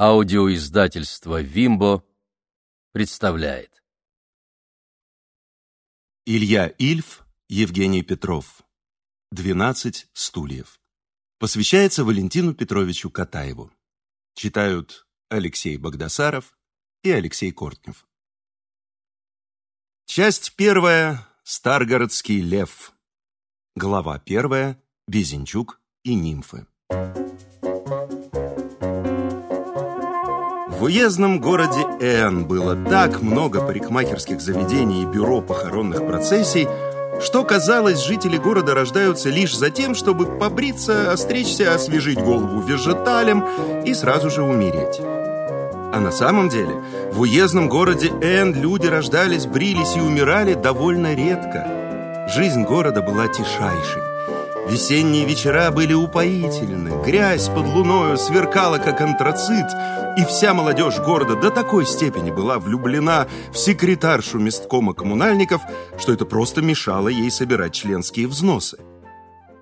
Аудиоиздательство «Вимбо» представляет. Илья Ильф, Евгений Петров. «Двенадцать стульев». Посвящается Валентину Петровичу Катаеву. Читают Алексей Богдасаров и Алексей Кортнев. Часть первая. Старгородский лев. Глава первая. Безенчук и нимфы. В уездном городе Н было так много парикмахерских заведений и бюро похоронных процессий, что, казалось, жители города рождаются лишь за тем, чтобы побриться, остричься, освежить голову вежеталем и сразу же умереть. А на самом деле в уездном городе Н люди рождались, брились и умирали довольно редко. Жизнь города была тишайшей. Весенние вечера были упоительны, грязь под луною сверкала, как антрацит, и вся молодежь города до такой степени была влюблена в секретаршу месткома коммунальников, что это просто мешало ей собирать членские взносы.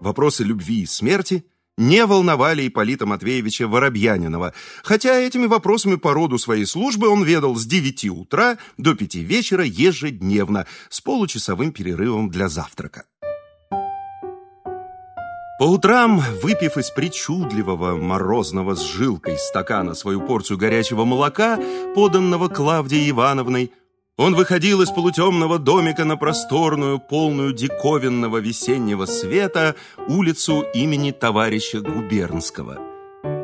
Вопросы любви и смерти не волновали Ипполита Матвеевича Воробьянинова, хотя этими вопросами по роду своей службы он ведал с 9 утра до 5 вечера ежедневно, с получасовым перерывом для завтрака. По утрам, выпив из причудливого морозного с жилкой стакана свою порцию горячего молока, поданного Клавдией Ивановной, он выходил из полутемного домика на просторную, полную диковинного весеннего света улицу имени товарища Губернского.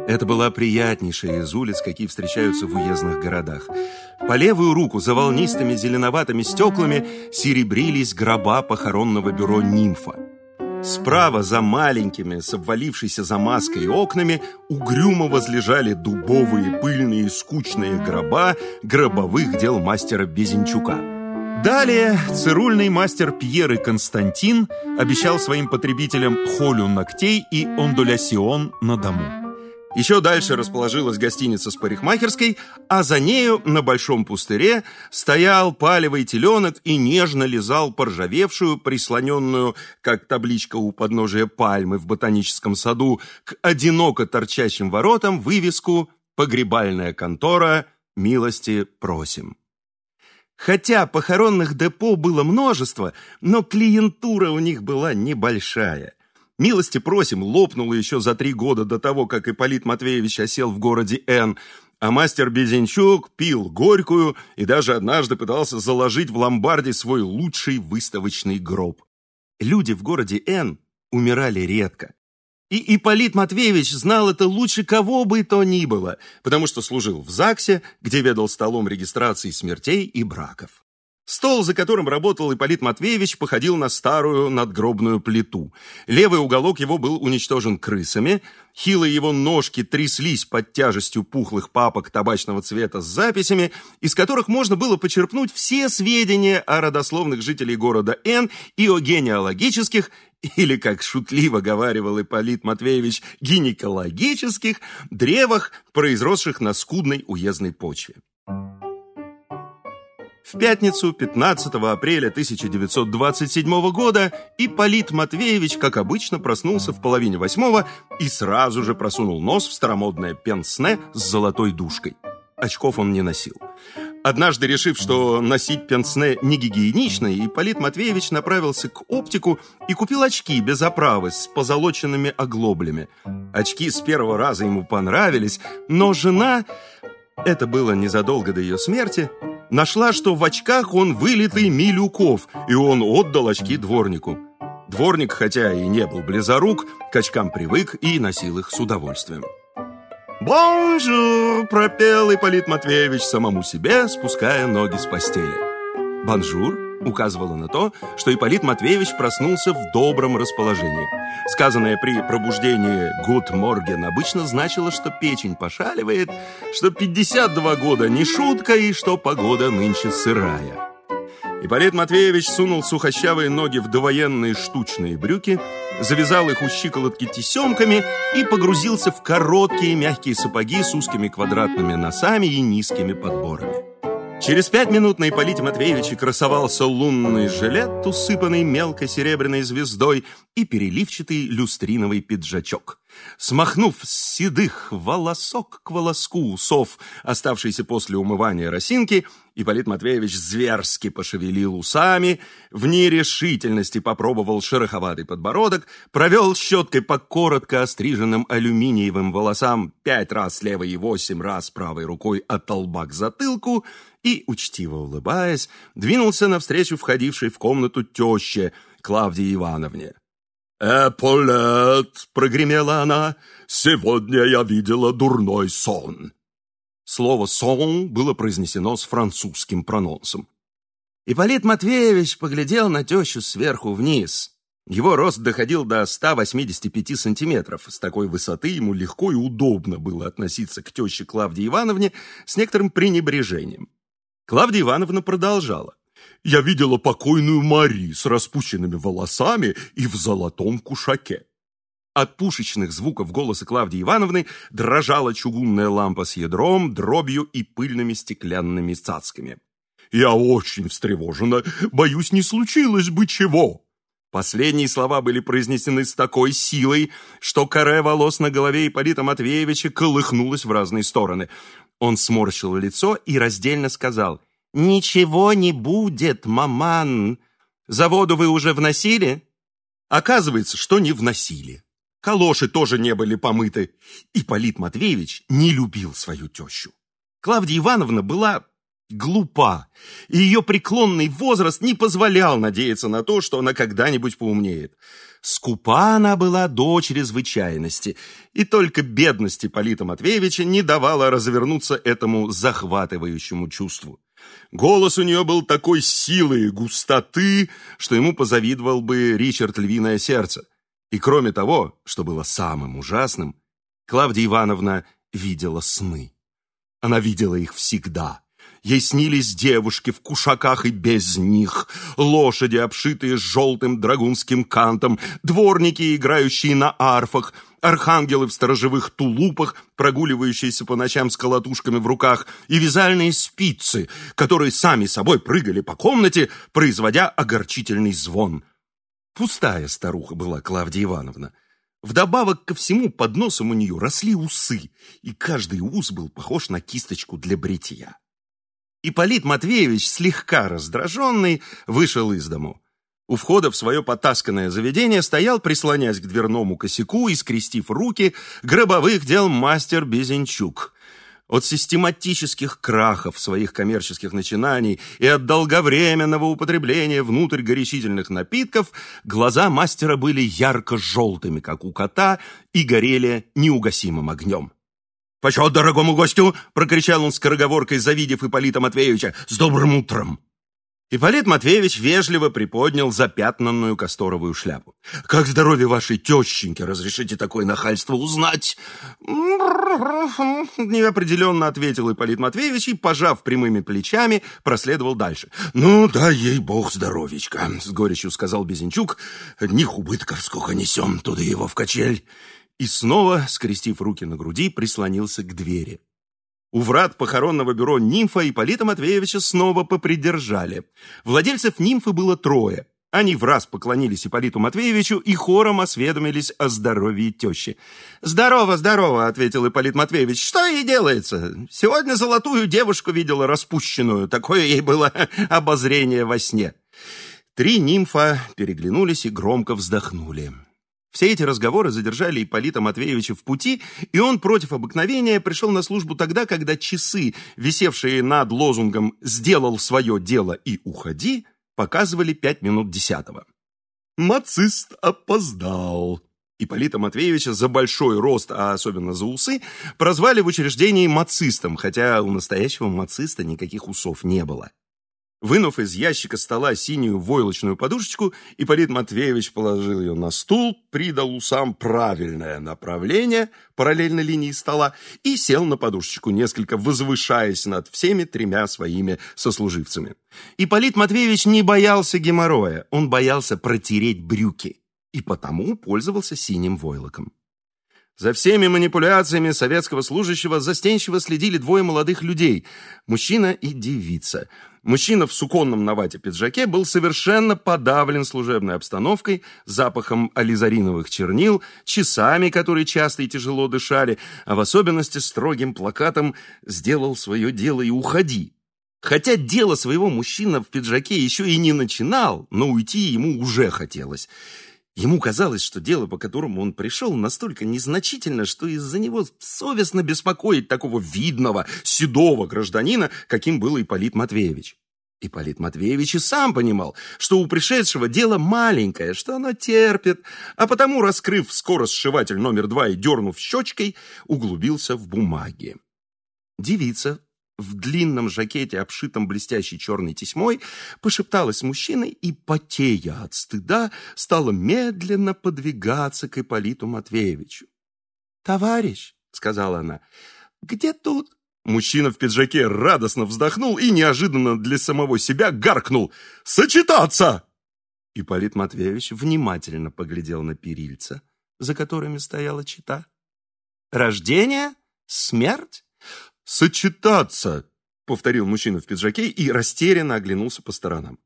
Это была приятнейшая из улиц, какие встречаются в уездных городах. По левую руку за волнистыми зеленоватыми стеклами серебрились гроба похоронного бюро «Нимфа». Справа за маленькими, с обвалившейся замазкой окнами, угрюмо возлежали дубовые, пыльные, скучные гроба гробовых дел мастера Безенчука. Далее цирульный мастер Пьер и Константин обещал своим потребителям холю ногтей и ондулясион на дому. Еще дальше расположилась гостиница с парикмахерской, а за нею на большом пустыре стоял палевый теленок и нежно лизал поржавевшую, прислоненную, как табличка у подножия пальмы в ботаническом саду, к одиноко торчащим воротам вывеску «Погребальная контора. Милости просим». Хотя похоронных депо было множество, но клиентура у них была небольшая – Милости просим, лопнуло еще за три года до того, как Ипполит Матвеевич осел в городе Н, а мастер Безенчук пил горькую и даже однажды пытался заложить в ломбарде свой лучший выставочный гроб. Люди в городе Н умирали редко. И Ипполит Матвеевич знал это лучше кого бы то ни было, потому что служил в ЗАГСе, где ведал столом регистрации смертей и браков. Стол, за которым работал Ипполит Матвеевич, походил на старую надгробную плиту. Левый уголок его был уничтожен крысами, хилые его ножки тряслись под тяжестью пухлых папок табачного цвета с записями, из которых можно было почерпнуть все сведения о родословных жителей города Н и о генеалогических, или, как шутливо говаривал Ипполит Матвеевич, гинекологических древах, произросших на скудной уездной почве. В пятницу, 15 апреля 1927 года, Ипполит Матвеевич, как обычно, проснулся в половине восьмого и сразу же просунул нос в старомодное пенсне с золотой дужкой. Очков он не носил. Однажды, решив, что носить пенсне не гигиенично, Ипполит Матвеевич направился к оптику и купил очки без оправы с позолоченными оглоблями. Очки с первого раза ему понравились, но жена, это было незадолго до ее смерти, нашла, что в очках он вылитый Милюков, и он отдал очки дворнику. Дворник, хотя и не был близорук, к очкам привык и носил их с удовольствием. «Bonjour!» – пропел Ипполит Матвеевич самому себе, спуская ноги с постели. «Bonjour!» Указывало на то, что Ипполит Матвеевич проснулся в добром расположении. Сказанное при пробуждении «Gut Morgen» обычно значило, что печень пошаливает, что 52 года не шутка и что погода нынче сырая. Ипполит Матвеевич сунул сухощавые ноги в довоенные штучные брюки, завязал их у щиколотки тесемками и погрузился в короткие мягкие сапоги с узкими квадратными носами и низкими подборами. Через пять минут на Ипполите Матвеевиче красовался лунный жилет, усыпанный мелкой серебряной звездой, и переливчатый люстриновый пиджачок. Смахнув с седых волосок к волоску усов, оставшийся после умывания росинки, Ипполит Матвеевич зверски пошевелил усами, в нерешительности попробовал шероховатый подбородок, провел щеткой по коротко остриженным алюминиевым волосам пять раз левой и восемь раз правой рукой от лба к затылку и, учтиво улыбаясь, двинулся навстречу входившей в комнату теще Клавдии Ивановне. «Эполет!» — прогремела она. «Сегодня я видела дурной сон». Слово «сон» было произнесено с французским прононсом. Ипполит Матвеевич поглядел на тещу сверху вниз. Его рост доходил до 185 сантиметров. С такой высоты ему легко и удобно было относиться к теще Клавдии Ивановне с некоторым пренебрежением. Клавдия Ивановна продолжала. Я видела покойную Мари с распущенными волосами и в золотом кушаке. От пушечных звуков голоса Клавдии Ивановны дрожала чугунная лампа с ядром, дробью и пыльными стеклянными цацками. «Я очень встревожена. Боюсь, не случилось бы чего». Последние слова были произнесены с такой силой, что коре волос на голове Ипполита Матвеевича колыхнулось в разные стороны. Он сморщил лицо и раздельно сказал – «Ничего не будет, маман. Заводу вы уже вносили?» Оказывается, что не вносили. Калоши тоже не были помыты. И Полит Матвеевич не любил свою тещу. Клавдия Ивановна была глупа, и ее преклонный возраст не позволял надеяться на то, что она когда-нибудь поумнеет. Скупа она была до чрезвычайности, и только бедности Полита Матвеевича не давала развернуться этому захватывающему чувству. Голос у нее был такой силы и густоты, что ему позавидовал бы Ричард Львиное Сердце. И кроме того, что было самым ужасным, Клавдия Ивановна видела сны. Она видела их всегда. Ей снились девушки в кушаках и без них, лошади, обшитые желтым драгунским кантом, дворники, играющие на арфах, архангелы в сторожевых тулупах, прогуливающиеся по ночам с колотушками в руках, и вязальные спицы, которые сами собой прыгали по комнате, производя огорчительный звон. Пустая старуха была Клавдия Ивановна. Вдобавок ко всему под носом у нее росли усы, и каждый ус был похож на кисточку для бритья. Ипполит Матвеевич, слегка раздраженный, вышел из дому. У входа в свое потасканное заведение стоял, прислонясь к дверному косяку и скрестив руки, гробовых дел мастер Безенчук. От систематических крахов своих коммерческих начинаний и от долговременного употребления внутрь горячительных напитков глаза мастера были ярко-желтыми, как у кота, и горели неугасимым огнем. «Почет дорогому гостю!» — прокричал он скороговоркой, завидев Ипполита Матвеевича. «С добрым утром!» Ипполит Матвеевич вежливо приподнял запятнанную касторовую шляпу. «Как здоровье вашей тещеньки? Разрешите такое нахальство узнать?» Неопределенно ответил Ипполит Матвеевич и, пожав прямыми плечами, проследовал дальше. «Ну, да ей бог здоровечка», — с горечью сказал Безенчук. «Одних убытков сколько несем, туда его в качель» и снова, скрестив руки на груди, прислонился к двери. У врат похоронного бюро «Нимфа» Ипполита Матвеевича снова попридержали. Владельцев «Нимфы» было трое. Они в раз поклонились Ипполиту Матвеевичу и хором осведомились о здоровье тещи. «Здорово, здорово», — ответил Ипполит Матвеевич. «Что ей делается? Сегодня золотую девушку видела распущенную. Такое ей было обозрение во сне». Три нимфа переглянулись и громко вздохнули. Все эти разговоры задержали Ипполита Матвеевича в пути, и он против обыкновения пришел на службу тогда, когда часы, висевшие над лозунгом «Сделал свое дело и уходи», показывали пять минут десятого. Мацист опоздал. Ипполита Матвеевича за большой рост, а особенно за усы, прозвали в учреждении мацистом, хотя у настоящего мациста никаких усов не было. Вынув из ящика стола синюю войлочную подушечку, Ипполит Матвеевич положил ее на стул, придал усам правильное направление, параллельно линии стола, и сел на подушечку, несколько возвышаясь над всеми тремя своими сослуживцами. Ипполит Матвеевич не боялся геморроя, он боялся протереть брюки, и потому пользовался синим войлоком. За всеми манипуляциями советского служащего застенчиво следили двое молодых людей – мужчина и девица. Мужчина в суконном на вате пиджаке был совершенно подавлен служебной обстановкой, запахом ализариновых чернил, часами, которые часто и тяжело дышали, а в особенности строгим плакатом «Сделал свое дело и уходи». Хотя дело своего мужчина в пиджаке еще и не начинал, но уйти ему уже хотелось – Ему казалось, что дело, по которому он пришел, настолько незначительно, что из-за него совестно беспокоить такого видного, седого гражданина, каким был Ипполит Матвеевич. Ипполит Матвеевич и сам понимал, что у пришедшего дело маленькое, что оно терпит, а потому, раскрыв скоросшиватель номер два и дернув щечкой, углубился в бумаги. Девица в длинном жакете, обшитом блестящей черной тесьмой, пошепталась с мужчиной и, потея от стыда, стала медленно подвигаться к Ипполиту Матвеевичу. «Товарищ», — сказала она, — «где тут?» Мужчина в пиджаке радостно вздохнул и неожиданно для самого себя гаркнул «Сочетаться!» Ипполит Матвеевич внимательно поглядел на перильца, за которыми стояла чита. «Рождение? Смерть? «Сочетаться!» — повторил мужчина в пиджаке и растерянно оглянулся по сторонам.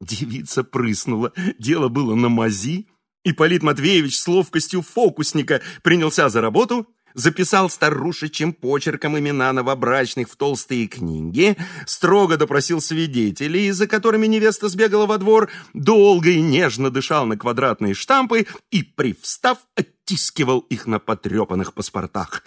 Девица прыснула, дело было на мази. Ипполит Матвеевич с ловкостью фокусника принялся за работу, записал старушечьим почерком имена новобрачных в толстые книги, строго допросил свидетелей, за которыми невеста сбегала во двор, долго и нежно дышал на квадратные штампы и, привстав, оттискивал их на потрепанных паспортах.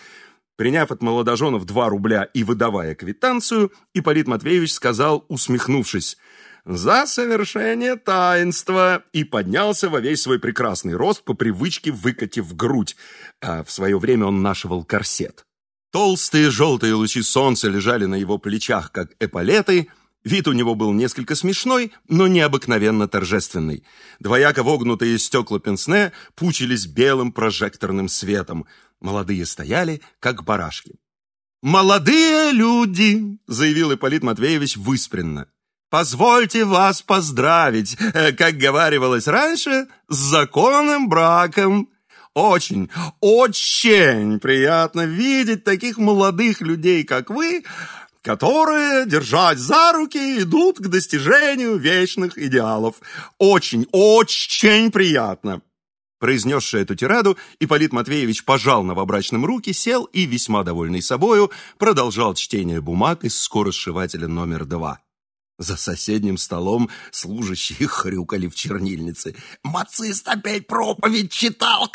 Приняв от молодоженов два рубля и выдавая квитанцию, Ипполит Матвеевич сказал, усмехнувшись, «За совершение таинства!» и поднялся во весь свой прекрасный рост, по привычке выкатив грудь. А в свое время он нашивал корсет. Толстые желтые лучи солнца лежали на его плечах, как эполеты, Вид у него был несколько смешной, но необыкновенно торжественный. Двояко вогнутые стекла пенсне пучились белым прожекторным светом. Молодые стояли, как барашки. «Молодые люди!» — заявил Ипполит Матвеевич выспренно. «Позвольте вас поздравить, э, как говаривалось раньше, с законным браком!» Очень, очень приятно видеть таких молодых людей, как вы, которые, держать за руки, идут к достижению вечных идеалов. Очень, очень приятно. Произнесший эту тираду, Ипполит Матвеевич пожал новобрачным руки, сел и, весьма довольный собою, продолжал чтение бумаг из скоросшивателя номер два. За соседним столом служащие хрюкали в чернильнице. «Мацист опять проповедь читал!»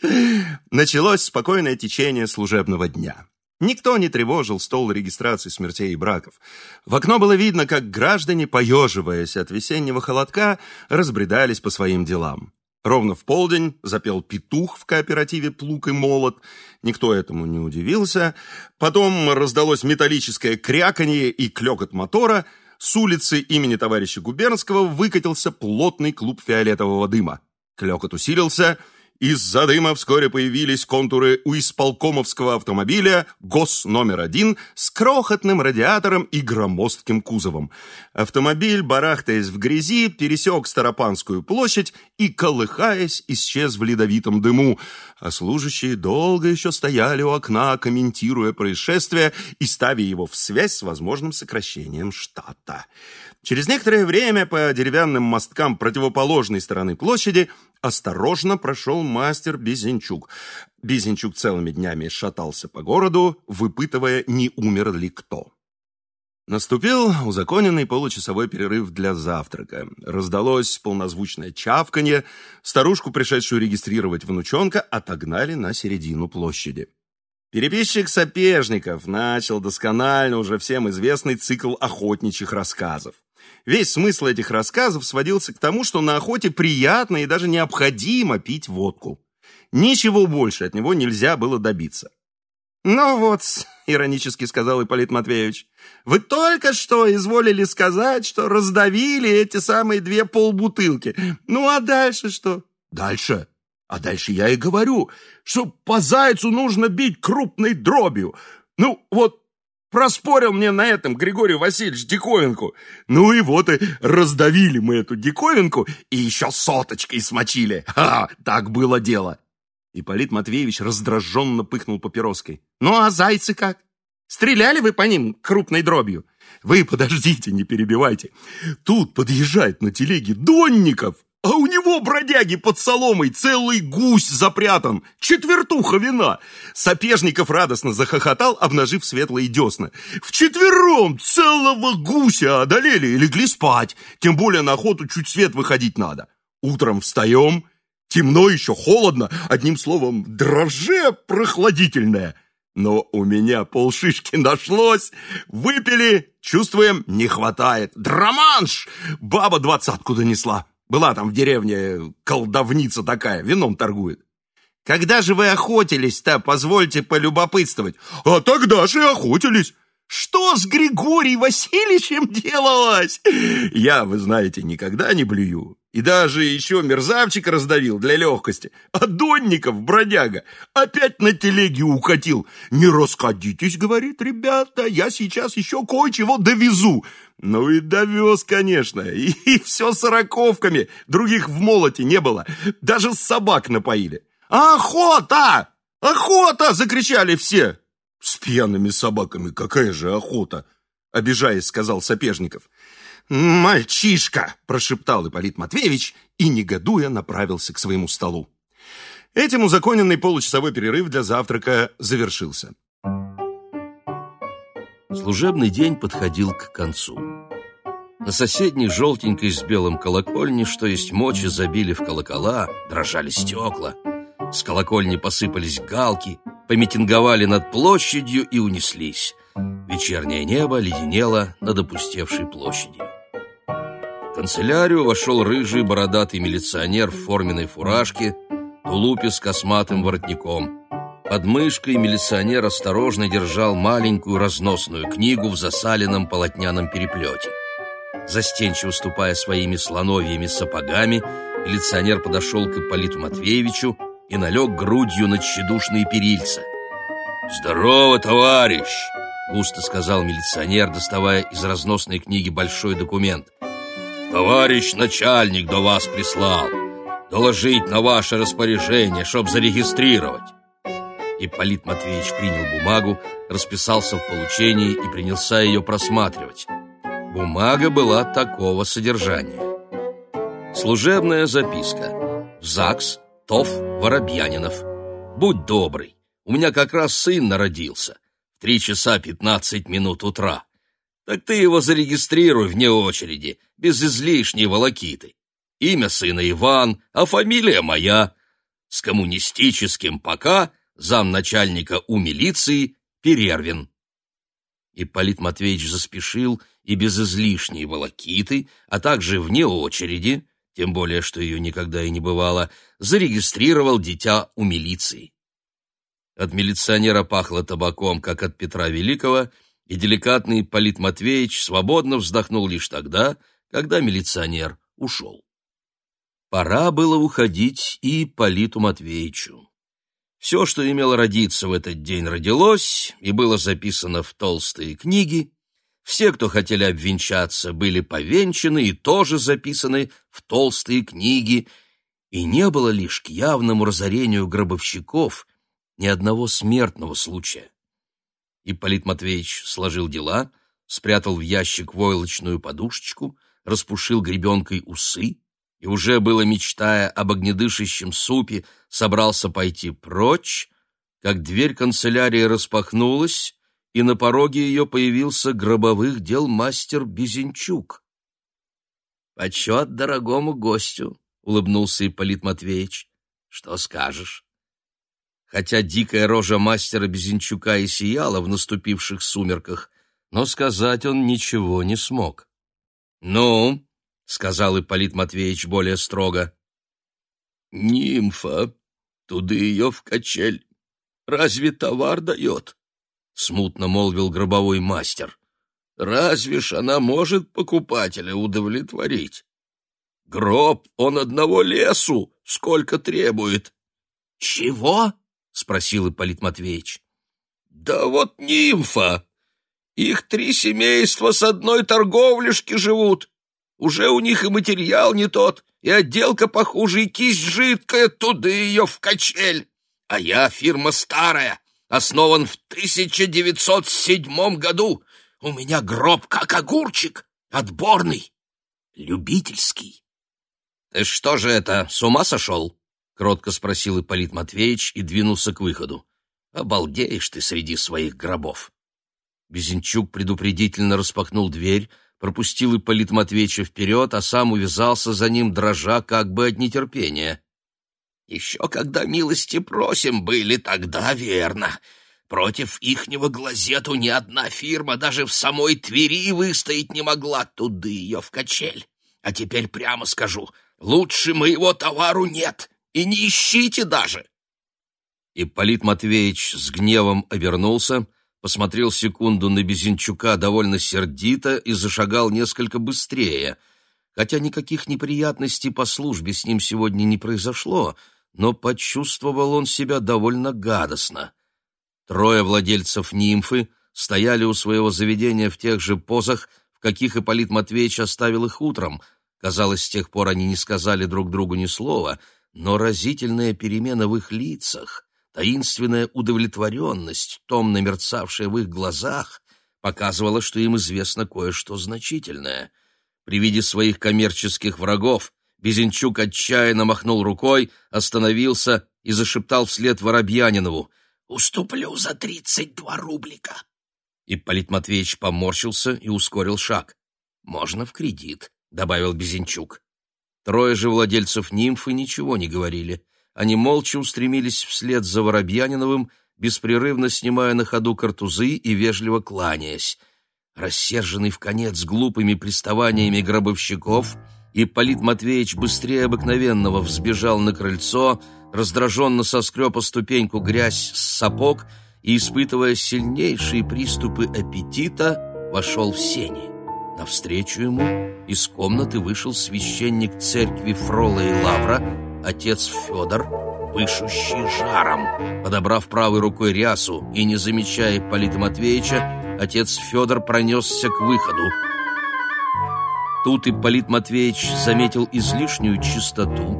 Началось спокойное течение служебного дня. Никто не тревожил стол регистрации смертей и браков. В окно было видно, как граждане, поеживаясь от весеннего холодка, разбредались по своим делам. Ровно в полдень запел петух в кооперативе «Плуг и молот». Никто этому не удивился. Потом раздалось металлическое кряканье и клекот мотора. С улицы имени товарища Губернского выкатился плотный клуб фиолетового дыма. Клекот усилился — из-за дыма вскоре появились контуры у исполкомовского автомобиля ГОС номер один с крохотным радиатором и громоздким кузовом. Автомобиль, барахтаясь в грязи, пересек Старопанскую площадь и, колыхаясь, исчез в ледовитом дыму, а служащие долго еще стояли у окна, комментируя происшествие и ставя его в связь с возможным сокращением штата. Через некоторое время по деревянным мосткам противоположной стороны площади осторожно прошел мастер Безенчук. Безенчук целыми днями шатался по городу, выпытывая, не умер ли кто. Наступил узаконенный получасовой перерыв для завтрака. Раздалось полнозвучное чавканье. Старушку, пришедшую регистрировать внучонка, отогнали на середину площади. Переписчик Сапежников начал досконально уже всем известный цикл охотничьих рассказов. Весь смысл этих рассказов сводился к тому, что на охоте приятно и даже необходимо пить водку. Ничего больше от него нельзя было добиться. «Ну вот», — иронически сказал Ипполит Матвеевич, «вы только что изволили сказать, что раздавили эти самые две полбутылки. Ну а дальше что?» «Дальше? А дальше я и говорю, что по зайцу нужно бить крупной дробью. Ну вот Проспорил мне на этом Григорий Васильевич диковинку. Ну и вот и раздавили мы эту диковинку и еще соточкой смочили. Ха, так было дело. Ипполит Матвеевич раздраженно пыхнул папироской. «Ну а зайцы как? Стреляли вы по ним крупной дробью?» «Вы подождите, не перебивайте. Тут подъезжает на телеге Донников, а у него, бродяги, под соломой целый гусь запрятан, четвертуха вина. Сапежников радостно захохотал, обнажив светлые десна. Вчетвером целого гуся одолели и легли спать. Тем более на охоту чуть свет выходить надо. Утром встаем, темно еще, холодно, одним словом, дроже прохладительное. Но у меня полшишки нашлось. Выпили, чувствуем, не хватает. Драманш! Баба двадцатку донесла. Была там в деревне колдовница такая, вином торгует. Когда же вы охотились-то, позвольте полюбопытствовать? А тогда же и охотились. Что с Григорием Васильевичем делалось? Я, вы знаете, никогда не блюю. И даже еще мерзавчика раздавил для легкости. А Донников, бродяга, опять на телеге укатил. «Не расходитесь, — говорит, — ребята, я сейчас еще кое-чего довезу». Ну и довез, конечно. И, и все сороковками. Других в молоте не было. Даже собак напоили. «Охота! Охота!» — закричали все. «С пьяными собаками какая же охота?» — обижаясь, сказал Сапежников. «Мальчишка!» — прошептал Ипполит Матвеевич и, негодуя, направился к своему столу. Этим узаконенный получасовой перерыв для завтрака завершился. Служебный день подходил к концу. На соседней желтенькой с белым колокольне, что есть мочи, забили в колокола, дрожали стекла. С колокольни посыпались галки, помитинговали над площадью и унеслись. Вечернее небо леденело над опустевшей площадью. Канцелярию вошел рыжий бородатый милиционер в форменной фуражке, тулупе с косматым воротником. Под мышкой милиционер осторожно держал маленькую разносную книгу в засаленном полотняном переплете. Застенчиво ступая своими слоновьими сапогами, милиционер подошел к Ипполиту Матвеевичу и налег грудью на тщедушные перильца. «Здорово, товарищ!» — густо сказал милиционер, доставая из разносной книги большой документ. «Товарищ начальник до вас прислал. Доложить на ваше распоряжение, чтоб зарегистрировать». Ипполит Матвеевич принял бумагу, расписался в получении и принялся ее просматривать. Бумага была такого содержания. Служебная записка. В ЗАГС Тов Воробьянинов. Будь добрый, у меня как раз сын народился. В три часа пятнадцать минут утра. Так ты его зарегистрируй вне очереди, без излишней волокиты. Имя сына Иван, а фамилия моя. С коммунистическим пока замначальника у милиции Перервин. Ипполит Матвеевич заспешил и без излишней волокиты, а также вне очереди, тем более, что ее никогда и не бывало, зарегистрировал дитя у милиции. От милиционера пахло табаком, как от Петра Великого, и деликатный Полит Матвеевич свободно вздохнул лишь тогда, когда милиционер ушел. Пора было уходить и Политу Матвеевичу. Все, что имело родиться в этот день, родилось и было записано в толстые книги, все, кто хотели обвенчаться, были повенчаны и тоже записаны в толстые книги, и не было лишь к явному разорению гробовщиков ни одного смертного случая. Ипполит Матвеевич сложил дела, спрятал в ящик войлочную подушечку, распушил гребенкой усы и уже было, мечтая об огнедышащем супе, собрался пойти прочь, как дверь канцелярии распахнулась, и на пороге ее появился гробовых дел мастер Безенчук. «Почет дорогому гостю», — улыбнулся Ипполит Матвеевич. «Что скажешь?» Хотя дикая рожа мастера Безенчука и сияла в наступивших сумерках, но сказать он ничего не смог. «Ну?» — сказал Ипполит Матвеевич более строго. «Нимфа, туды ее в качель. Разве товар дает?» смутно молвил гробовой мастер. Разве ж она может покупателя удовлетворить? Гроб он одного лесу сколько требует. Чего? спросил Ипполит Матвеевич. Да вот нимфа. Их три семейства с одной торговлишки живут. Уже у них и материал не тот, и отделка похуже, и кисть жидкая, туды ее в качель. а я фирма старая, основан в 1907 году. У меня гроб как огурчик, отборный, любительский. — Ты что же это, с ума сошел? — кротко спросил Ипполит Матвеевич и двинулся к выходу. — Обалдеешь ты среди своих гробов. Безенчук предупредительно распахнул дверь, пропустил Ипполит Матвеевича вперед, а сам увязался за ним, дрожа как бы от нетерпения. «Еще когда милости просим были, тогда верно. Против ихнего глазету ни одна фирма даже в самой Твери выстоять не могла, туды ее в качель. А теперь прямо скажу, лучше моего товару нет, и не ищите даже!» Ипполит Матвеевич с гневом обернулся — посмотрел секунду на Безенчука довольно сердито и зашагал несколько быстрее. Хотя никаких неприятностей по службе с ним сегодня не произошло, но почувствовал он себя довольно гадостно. Трое владельцев нимфы стояли у своего заведения в тех же позах, в каких Ипполит Матвеевич оставил их утром. Казалось, с тех пор они не сказали друг другу ни слова, но разительная перемена в их лицах — Таинственная удовлетворенность, томно мерцавшая в их глазах, показывала, что им известно кое-что значительное. При виде своих коммерческих врагов Безенчук отчаянно махнул рукой, остановился и зашептал вслед Воробьянинову «Уступлю за тридцать два рублика». Ипполит Матвеевич поморщился и ускорил шаг. «Можно в кредит», — добавил Безенчук. Трое же владельцев нимфы ничего не говорили они молча устремились вслед за Воробьяниновым, беспрерывно снимая на ходу картузы и вежливо кланяясь. Рассерженный в конец глупыми приставаниями гробовщиков, Ипполит Матвеевич быстрее обыкновенного взбежал на крыльцо, раздраженно соскреб о ступеньку грязь с сапог и, испытывая сильнейшие приступы аппетита, вошел в сени. Навстречу ему из комнаты вышел священник церкви Фрола и Лавра, отец Федор, пышущий жаром. Подобрав правой рукой рясу и не замечая Полита Матвеевича, отец Федор пронесся к выходу. Тут Ипполит Матвеевич заметил излишнюю чистоту,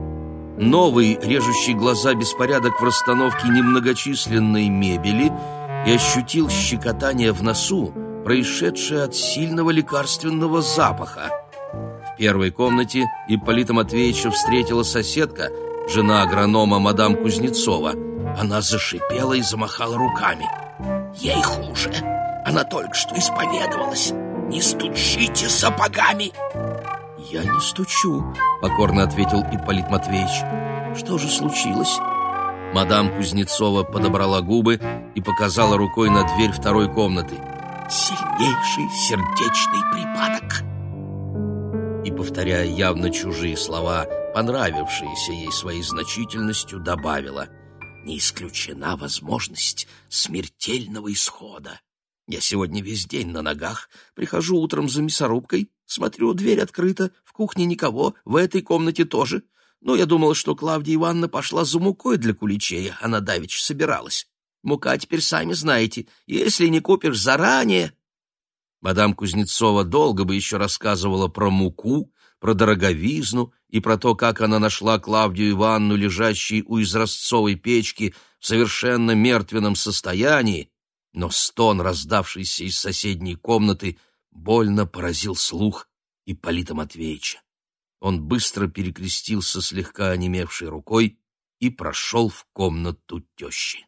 новый, режущий глаза беспорядок в расстановке немногочисленной мебели и ощутил щекотание в носу, происшедшее от сильного лекарственного запаха первой комнате Ипполита Матвеевича встретила соседка, жена агронома мадам Кузнецова. Она зашипела и замахала руками. «Ей хуже. Она только что исповедовалась. Не стучите сапогами!» «Я не стучу», — покорно ответил Ипполит Матвеевич. «Что же случилось?» Мадам Кузнецова подобрала губы и показала рукой на дверь второй комнаты. «Сильнейший сердечный припадок!» Повторяя явно чужие слова, понравившиеся ей своей значительностью, добавила «Не исключена возможность смертельного исхода. Я сегодня весь день на ногах, прихожу утром за мясорубкой, смотрю, дверь открыта, в кухне никого, в этой комнате тоже. Но я думала, что Клавдия Ивановна пошла за мукой для куличей, она давеча собиралась. Мука теперь сами знаете, если не купишь заранее...» Мадам Кузнецова долго бы еще рассказывала про муку, про дороговизну и про то, как она нашла Клавдию Ивановну, лежащей у изразцовой печки в совершенно мертвенном состоянии, но стон, раздавшийся из соседней комнаты, больно поразил слух Ипполита Матвеевича. Он быстро перекрестился слегка онемевшей рукой и прошел в комнату тещи.